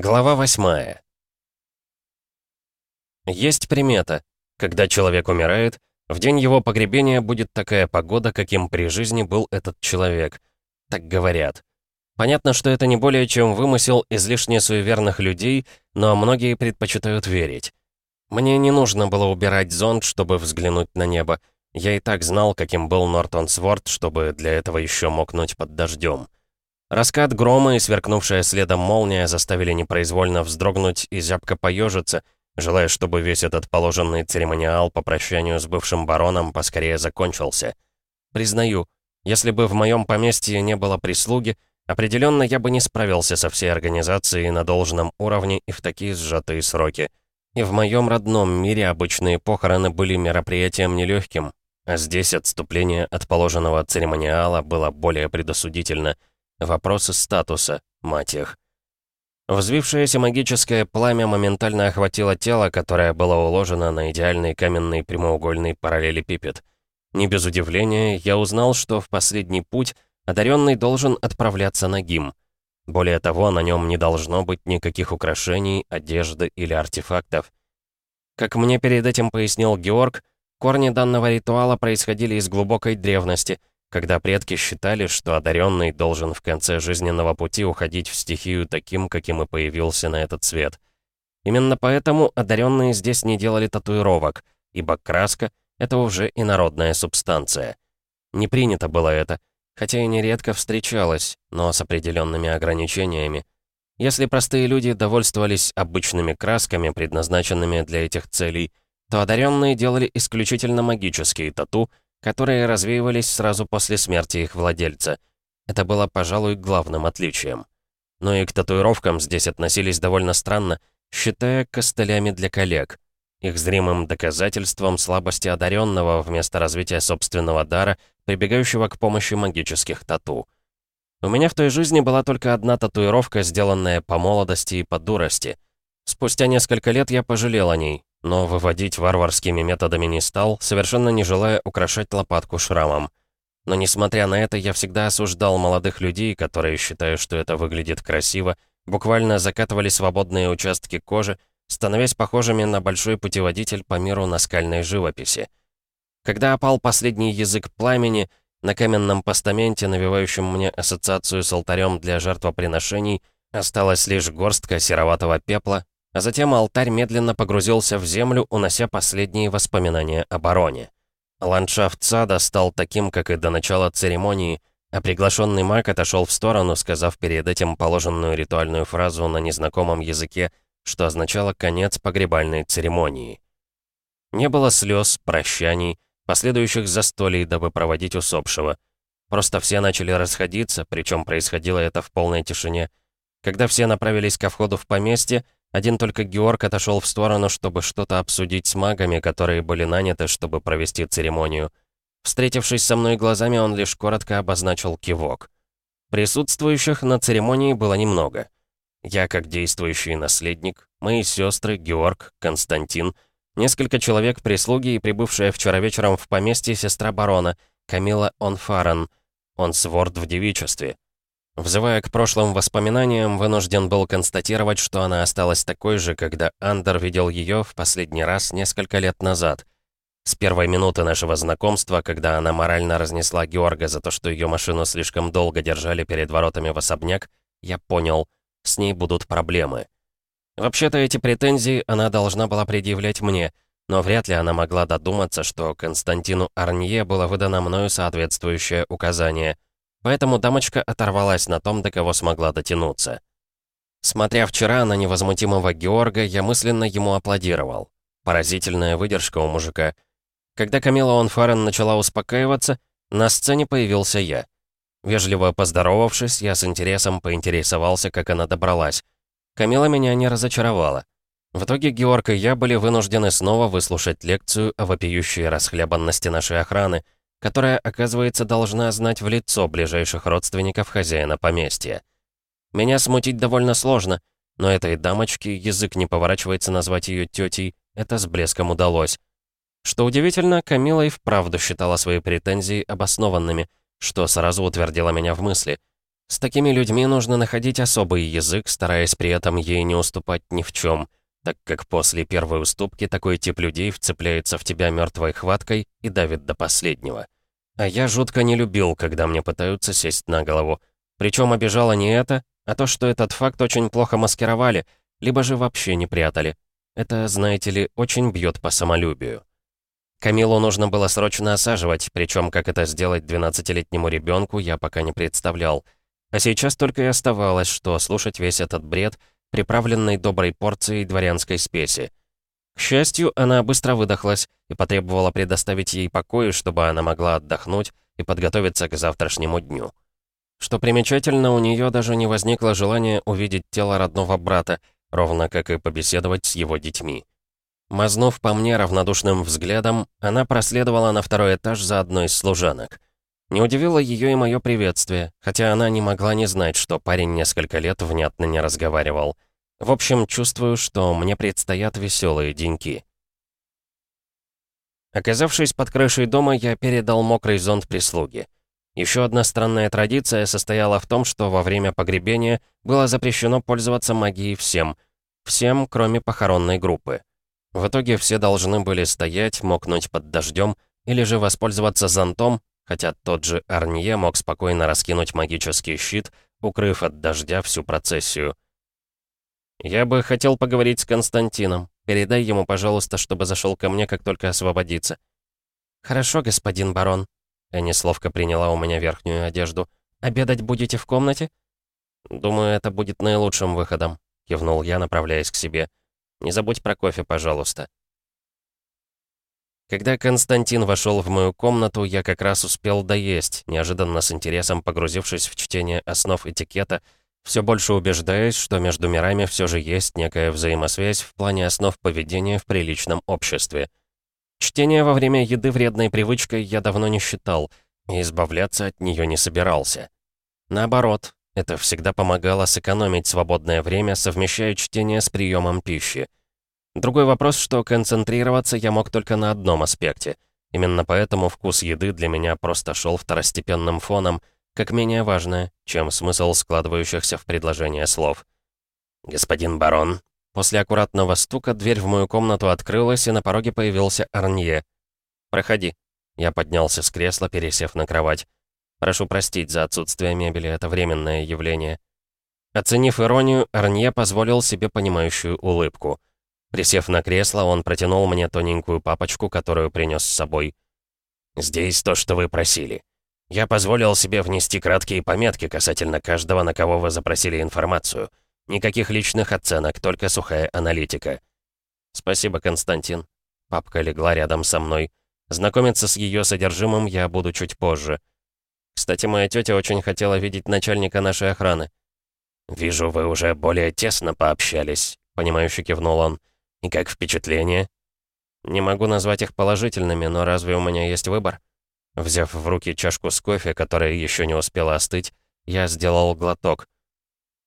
Глава восьмая. Есть примета. Когда человек умирает, в день его погребения будет такая погода, каким при жизни был этот человек. Так говорят. Понятно, что это не более чем вымысел излишне суеверных людей, но многие предпочитают верить. Мне не нужно было убирать зонт, чтобы взглянуть на небо. Я и так знал, каким был Нортон Сворд, чтобы для этого еще мокнуть под дождем. Раскат грома и сверкнувшая следом молния заставили непроизвольно вздрогнуть и зябко поежиться, желая, чтобы весь этот положенный церемониал по прощанию с бывшим бароном поскорее закончился. Признаю, если бы в моем поместье не было прислуги, определенно я бы не справился со всей организацией на должном уровне и в такие сжатые сроки. И в моем родном мире обычные похороны были мероприятием нелегким, а здесь отступление от положенного церемониала было более предосудительно. Вопросы статуса, мать их. Взвившееся магическое пламя моментально охватило тело, которое было уложено на идеальный каменный прямоугольный параллелепипед. Не без удивления, я узнал, что в последний путь одаренный должен отправляться на гим. Более того, на нем не должно быть никаких украшений, одежды или артефактов. Как мне перед этим пояснил Георг, корни данного ритуала происходили из глубокой древности, когда предки считали, что одаренный должен в конце жизненного пути уходить в стихию таким, каким и появился на этот свет. Именно поэтому одаренные здесь не делали татуировок, ибо краска — это уже инородная субстанция. Не принято было это, хотя и нередко встречалось, но с определенными ограничениями. Если простые люди довольствовались обычными красками, предназначенными для этих целей, то одаренные делали исключительно магические тату — которые развеивались сразу после смерти их владельца. Это было, пожалуй, главным отличием. Но и к татуировкам здесь относились довольно странно, считая костылями для коллег, их зримым доказательством слабости одаренного вместо развития собственного дара, прибегающего к помощи магических тату. У меня в той жизни была только одна татуировка, сделанная по молодости и по дурости. Спустя несколько лет я пожалел о ней, но выводить варварскими методами не стал, совершенно не желая украшать лопатку шрамом. Но несмотря на это, я всегда осуждал молодых людей, которые, считая, что это выглядит красиво, буквально закатывали свободные участки кожи, становясь похожими на большой путеводитель по миру наскальной живописи. Когда опал последний язык пламени, на каменном постаменте, навевающем мне ассоциацию с алтарем для жертвоприношений, осталась лишь горстка сероватого пепла, а затем алтарь медленно погрузился в землю, унося последние воспоминания о бароне. Ландшафт сада стал таким, как и до начала церемонии, а приглашенный маг отошел в сторону, сказав перед этим положенную ритуальную фразу на незнакомом языке, что означало конец погребальной церемонии. Не было слез, прощаний, последующих застолий, дабы проводить усопшего. Просто все начали расходиться, причем происходило это в полной тишине. Когда все направились ко входу в поместье, один только Георг отошел в сторону, чтобы что-то обсудить с магами, которые были наняты, чтобы провести церемонию. Встретившись со мной глазами, он лишь коротко обозначил кивок. Присутствующих на церемонии было немного. Я, как действующий наследник, мои сестры, Георг, Константин, несколько человек прислуги и прибывшая вчера вечером в поместье сестра барона, Камила Онфарен, он сворд в девичестве. Взывая к прошлым воспоминаниям, вынужден был констатировать, что она осталась такой же, когда Андер видел ее в последний раз несколько лет назад. С первой минуты нашего знакомства, когда она морально разнесла Георга за то, что ее машину слишком долго держали перед воротами в особняк, я понял, с ней будут проблемы. Вообще-то эти претензии она должна была предъявлять мне, но вряд ли она могла додуматься, что Константину Арнье было выдано мною соответствующее указание — Поэтому дамочка оторвалась на том, до кого смогла дотянуться. Смотря вчера на невозмутимого Георга, я мысленно ему аплодировал. Поразительная выдержка у мужика. Когда Камила Онфарен начала успокаиваться, на сцене появился я. Вежливо поздоровавшись, я с интересом поинтересовался, как она добралась. Камила меня не разочаровала. В итоге Георг и я были вынуждены снова выслушать лекцию о вопиющей расхлябанности нашей охраны — которая, оказывается, должна знать в лицо ближайших родственников хозяина поместья. Меня смутить довольно сложно, но этой дамочке язык не поворачивается назвать ее тетей, это с блеском удалось. Что удивительно, Камила и вправду считала свои претензии обоснованными, что сразу утвердило меня в мысли. С такими людьми нужно находить особый язык, стараясь при этом ей не уступать ни в чем, так как после первой уступки такой тип людей вцепляется в тебя мертвой хваткой и давит до последнего. А я жутко не любил, когда мне пытаются сесть на голову. Причем обижало не это, а то, что этот факт очень плохо маскировали, либо же вообще не прятали. Это, знаете ли, очень бьет по самолюбию. Камилу нужно было срочно осаживать, причем как это сделать 12-летнему ребенку, я пока не представлял. А сейчас только и оставалось, что слушать весь этот бред, приправленный доброй порцией дворянской спеси. К счастью, она быстро выдохлась и потребовала предоставить ей покой, чтобы она могла отдохнуть и подготовиться к завтрашнему дню. Что примечательно, у нее даже не возникло желания увидеть тело родного брата, ровно как и побеседовать с его детьми. Мазнув по мне равнодушным взглядом, она проследовала на второй этаж за одной из служанок. Не удивило ее и мое приветствие, хотя она не могла не знать, что парень несколько лет внятно не разговаривал. В общем, чувствую, что мне предстоят веселые деньки. Оказавшись под крышей дома, я передал мокрый зонт прислуги. Еще одна странная традиция состояла в том, что во время погребения было запрещено пользоваться магией всем. Всем, кроме похоронной группы. В итоге все должны были стоять, мокнуть под дождем или же воспользоваться зонтом, хотя тот же Арнье мог спокойно раскинуть магический щит, укрыв от дождя всю процессию. «Я бы хотел поговорить с Константином. Передай ему, пожалуйста, чтобы зашел ко мне, как только освободится». «Хорошо, господин барон». Энни словко приняла у меня верхнюю одежду. «Обедать будете в комнате?» «Думаю, это будет наилучшим выходом», — кивнул я, направляясь к себе. Не забудь про кофе, пожалуйста». Когда Константин вошел в мою комнату, я как раз успел доесть, неожиданно с интересом погрузившись в чтение основ этикета, все больше убеждаясь, что между мирами все же есть некая взаимосвязь в плане основ поведения в приличном обществе. Чтение во время еды вредной привычкой я давно не считал, и избавляться от нее не собирался. Наоборот, это всегда помогало сэкономить свободное время, совмещая чтение с приемом пищи. Другой вопрос, что концентрироваться я мог только на одном аспекте. Именно поэтому вкус еды для меня просто шел второстепенным фоном, как менее важное, чем смысл складывающихся в предложение слов. «Господин барон». После аккуратного стука дверь в мою комнату открылась, и на пороге появился Арнье. «Проходи». Я поднялся с кресла, пересев на кровать. Прошу простить за отсутствие мебели, это временное явление». Оценив иронию, Арнье позволил себе понимающую улыбку. Присев на кресло, он протянул мне тоненькую папочку, которую принес с собой. «Здесь то, что вы просили. Я позволил себе внести краткие пометки касательно каждого, на кого вы запросили информацию. Никаких личных оценок, только сухая аналитика». «Спасибо, Константин». Папка легла рядом со мной. Знакомиться с ее содержимым я буду чуть позже. Кстати, моя тетя очень хотела видеть начальника нашей охраны. «Вижу, вы уже более тесно пообщались», — понимающе кивнул он. «И как впечатление?» «Не могу назвать их положительными, но разве у меня есть выбор?» Взяв в руки чашку с кофе, которая еще не успела остыть, я сделал глоток.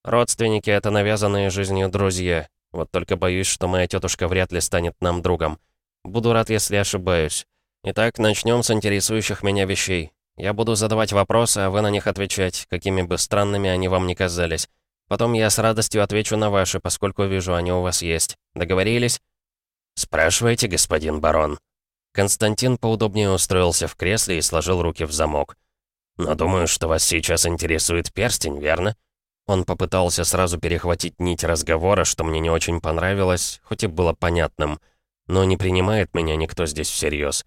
«Родственники — это навязанные жизнью друзья. Вот только боюсь, что моя тетушка вряд ли станет нам другом. Буду рад, если ошибаюсь. Итак, начнем с интересующих меня вещей. Я буду задавать вопросы, а вы на них отвечать, какими бы странными они вам ни казались. Потом я с радостью отвечу на ваши, поскольку вижу, они у вас есть. Договорились?» «Спрашивайте, господин барон». Константин поудобнее устроился в кресле и сложил руки в замок. «Но думаю, что вас сейчас интересует перстень, верно?» Он попытался сразу перехватить нить разговора, что мне не очень понравилось, хоть и было понятным. Но не принимает меня никто здесь всерьез.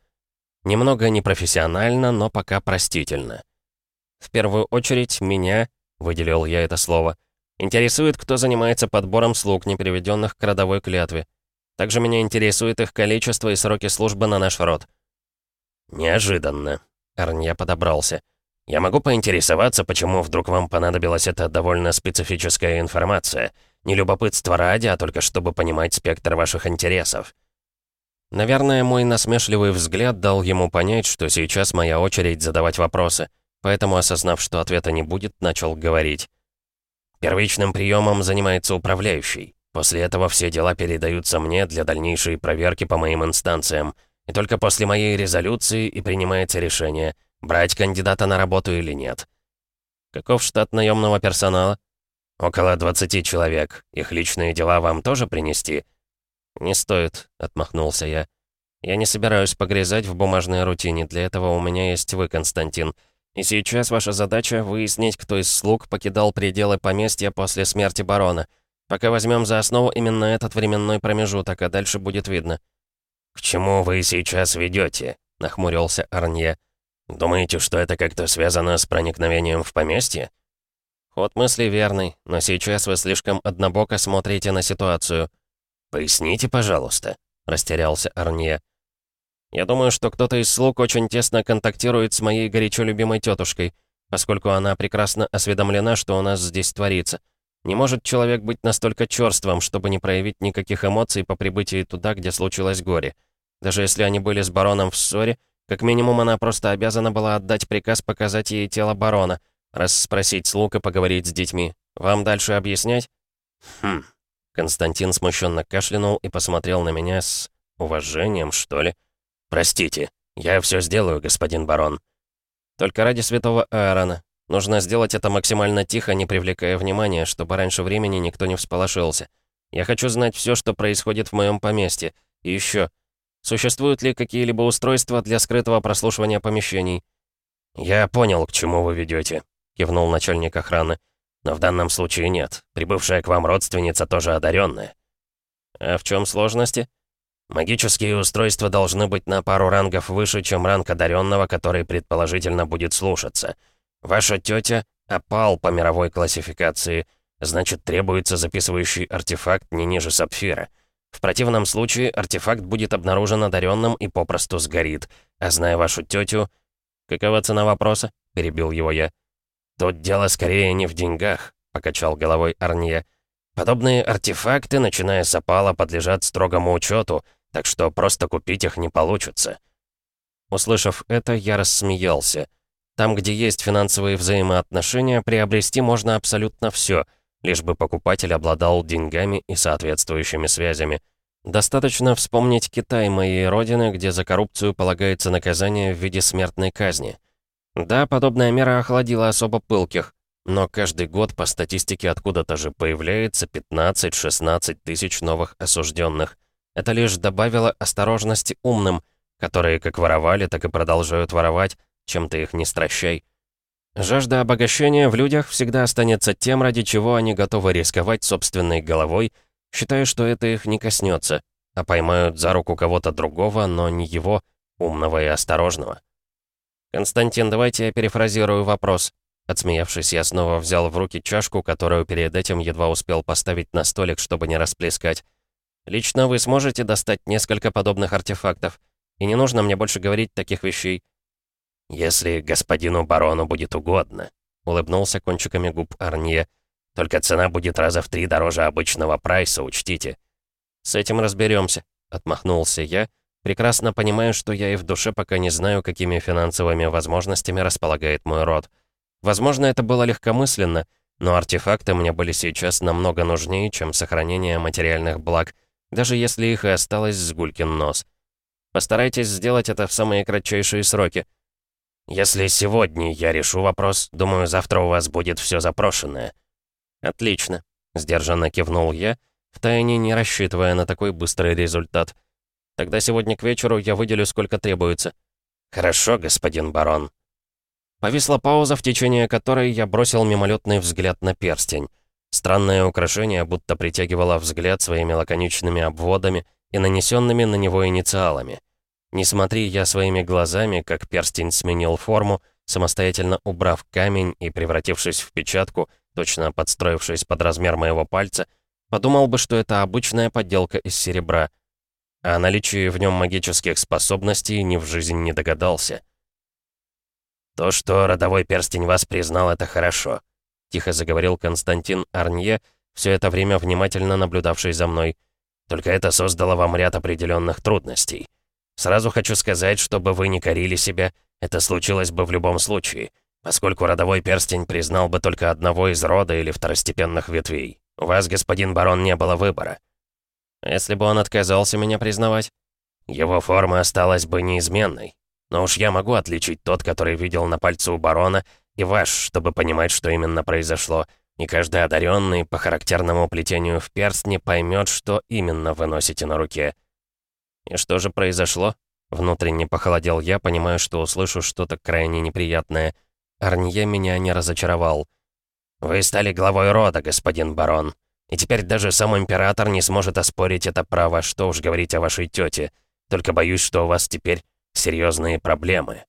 Немного непрофессионально, но пока простительно. В первую очередь меня, выделил я это слово, интересует, кто занимается подбором слуг, не приведенных к родовой клятве. Также меня интересует их количество и сроки службы на наш род. Неожиданно. Арнья подобрался. Я могу поинтересоваться, почему вдруг вам понадобилась эта довольно специфическая информация. Не любопытство ради, а только чтобы понимать спектр ваших интересов. Наверное, мой насмешливый взгляд дал ему понять, что сейчас моя очередь задавать вопросы, поэтому, осознав, что ответа не будет, начал говорить. Первичным приемом занимается управляющий. После этого все дела передаются мне для дальнейшей проверки по моим инстанциям. И только после моей резолюции и принимается решение, брать кандидата на работу или нет. Каков штат наемного персонала? Около 20 человек. Их личные дела вам тоже принести? Не стоит, отмахнулся я. Я не собираюсь погрязать в бумажной рутине. Для этого у меня есть вы, Константин. И сейчас ваша задача — выяснить, кто из слуг покидал пределы поместья после смерти барона. Пока возьмем за основу именно этот временной промежуток, а дальше будет видно». «К чему вы сейчас ведете? нахмурился Арнье. «Думаете, что это как-то связано с проникновением в поместье?» «Ход мысли верный, но сейчас вы слишком однобоко смотрите на ситуацию». «Поясните, пожалуйста», — растерялся Арнье. Я думаю, что кто-то из слуг очень тесно контактирует с моей горячо любимой тетушкой, поскольку она прекрасно осведомлена, что у нас здесь творится. Не может человек быть настолько черствым, чтобы не проявить никаких эмоций по прибытии туда, где случилось горе. Даже если они были с бароном в ссоре, как минимум она просто обязана была отдать приказ показать ей тело барона, расспросить слуг и поговорить с детьми. Вам дальше объяснять? Хм. Константин смущенно кашлянул и посмотрел на меня с уважением, что ли. «Простите, я все сделаю, господин барон». «Только ради святого Аарона. Нужно сделать это максимально тихо, не привлекая внимания, чтобы раньше времени никто не всполошился. Я хочу знать все, что происходит в моем поместье. И еще, существуют ли какие-либо устройства для скрытого прослушивания помещений?» «Я понял, к чему вы ведете, кивнул начальник охраны. «Но в данном случае нет. Прибывшая к вам родственница тоже одаренная. «А в чем сложности?» Магические устройства должны быть на пару рангов выше, чем ранг одаренного, который предположительно будет слушаться. Ваша тетя — опал по мировой классификации, значит, требуется записывающий артефакт не ниже сапфира. В противном случае артефакт будет обнаружен одаренным и попросту сгорит. А зная вашу тетю... «Какова цена вопроса?» — перебил его я. «Тут дело скорее не в деньгах», — покачал головой Арния. Подобные артефакты, начиная с опала, подлежат строгому учету, так что просто купить их не получится. Услышав это, я рассмеялся. Там, где есть финансовые взаимоотношения, приобрести можно абсолютно все, лишь бы покупатель обладал деньгами и соответствующими связями. Достаточно вспомнить Китай моей родины, где за коррупцию полагается наказание в виде смертной казни. Да, подобная мера охладила особо пылких, но каждый год по статистике откуда-то же появляется 15-16 тысяч новых осужденных. Это лишь добавило осторожности умным, которые как воровали, так и продолжают воровать, чем ты их не стращай. Жажда обогащения в людях всегда останется тем, ради чего они готовы рисковать собственной головой, считая, что это их не коснется, а поймают за руку кого-то другого, но не его, умного и осторожного. «Константин, давайте я перефразирую вопрос. Отсмеявшись, я снова взял в руки чашку, которую перед этим едва успел поставить на столик, чтобы не расплескать. «Лично вы сможете достать несколько подобных артефактов, и не нужно мне больше говорить таких вещей». «Если господину барону будет угодно», — улыбнулся кончиками губ Арнье. «Только цена будет раза в три дороже обычного прайса, учтите». «С этим разберемся», — отмахнулся я, прекрасно понимая, что я и в душе пока не знаю, какими финансовыми возможностями располагает мой род. Возможно, это было легкомысленно, но артефакты мне были сейчас намного нужнее, чем сохранение материальных благ, даже если их и осталось с гулькин нос. Постарайтесь сделать это в самые кратчайшие сроки. Если сегодня я решу вопрос, думаю, завтра у вас будет все запрошенное. Отлично, сдержанно кивнул я, втайне не рассчитывая на такой быстрый результат. Тогда сегодня к вечеру я выделю сколько требуется. Хорошо, господин барон. Повисла пауза, в течение которой я бросил мимолетный взгляд на перстень. Странное украшение будто притягивало взгляд своими лаконичными обводами и нанесенными на него инициалами. Не смотри я своими глазами, как перстень сменил форму, самостоятельно убрав камень и превратившись в печатку, точно подстроившись под размер моего пальца, подумал бы, что это обычная подделка из серебра. О наличии в нем магических способностей ни в жизнь не догадался. «То, что родовой перстень вас признал, это хорошо», — тихо заговорил Константин Арнье, все это время внимательно наблюдавший за мной. «Только это создало вам ряд определенных трудностей. Сразу хочу сказать, чтобы вы не корили себя, это случилось бы в любом случае, поскольку родовой перстень признал бы только одного из рода или второстепенных ветвей. У вас, господин барон, не было выбора». «Если бы он отказался меня признавать?» «Его форма осталась бы неизменной. Но уж я могу отличить тот, который видел на пальце у барона, и ваш, чтобы понимать, что именно произошло. И каждый одаренный по характерному плетению в перстне поймет, что именно вы носите на руке. И что же произошло? Внутренне похолодел я, понимая, что услышу что-то крайне неприятное. Арнье меня не разочаровал. «Вы стали главой рода, господин барон. И теперь даже сам император не сможет оспорить это право, что уж говорить о вашей тете. Только боюсь, что у вас теперь серьезные проблемы».